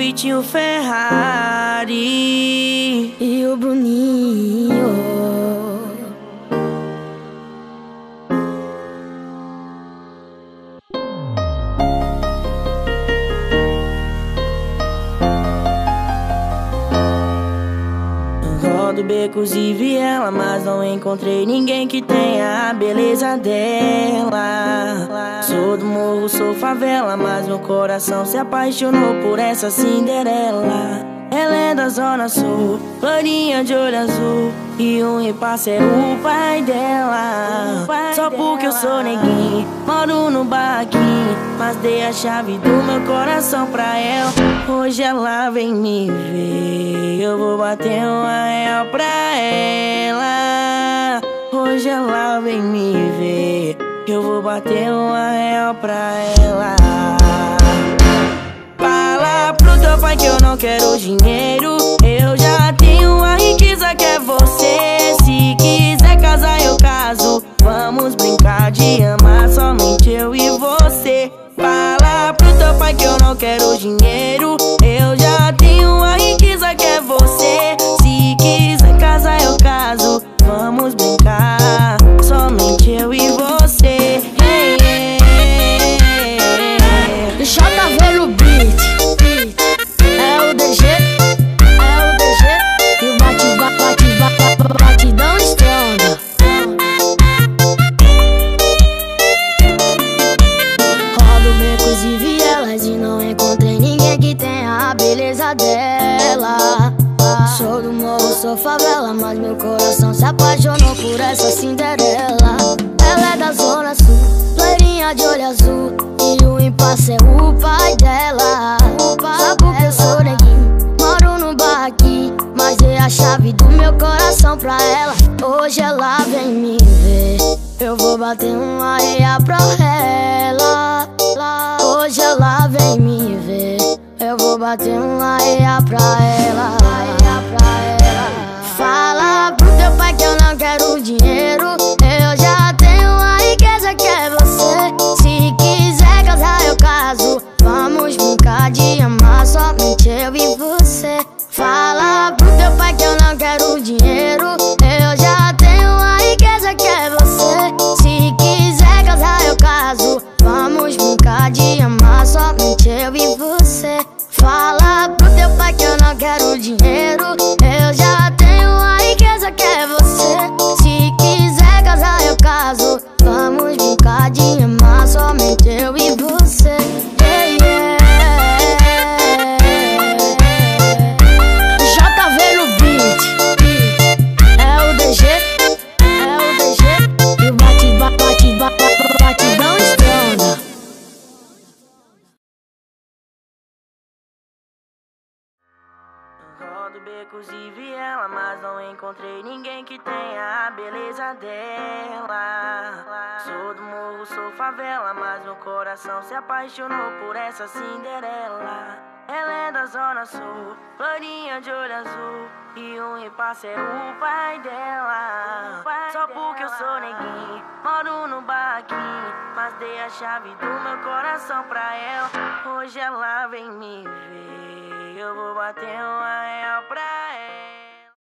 Vitinho Ferrari e o Bruninho. Rodo becos e viela, mas não encontrei ninguém que tenha a beleza dela. Sou do morro, sou favela, mas meu coração se apaixonou por essa Cinderela. Ela é da zona sul, florinha de olho azul E um repasse é o pai dela Só porque eu sou neguinho, moro no barraquinho Mas dei a chave do meu coração pra ela. Hoje ela vem me ver Eu vou bater uma real pra ela. Hoje ela vem me ver Eu vou bater uma real pra ela. Teu pai que eu não quero dinheiro sou favela, mas meu coração se apaixonou por essa Cinderela. Ela é da zona sul, loirinha de olho azul. E o impasse é o pai dela. Só porque eu sou neguinho, moro no barraquinho. Mas dei a chave do meu coração pra ela. Hoje ela vem me ver. Eu vou bater uma areia pra ela. Eu vou bater uma areia pra ela. Rodo becos e viela, mas não encontrei ninguém que tenha a beleza dela. Sou do morro, sou favela, mas meu coração se apaixonou por essa Cinderela. Ela é da zona sul, florinha de olho azul E um repasse é o pai dela Só porque eu sou neguinho, moro no barraquinho Mas dei a chave do meu coração pra ela Hoje ela vem me ver eu vou bater um real pra ela.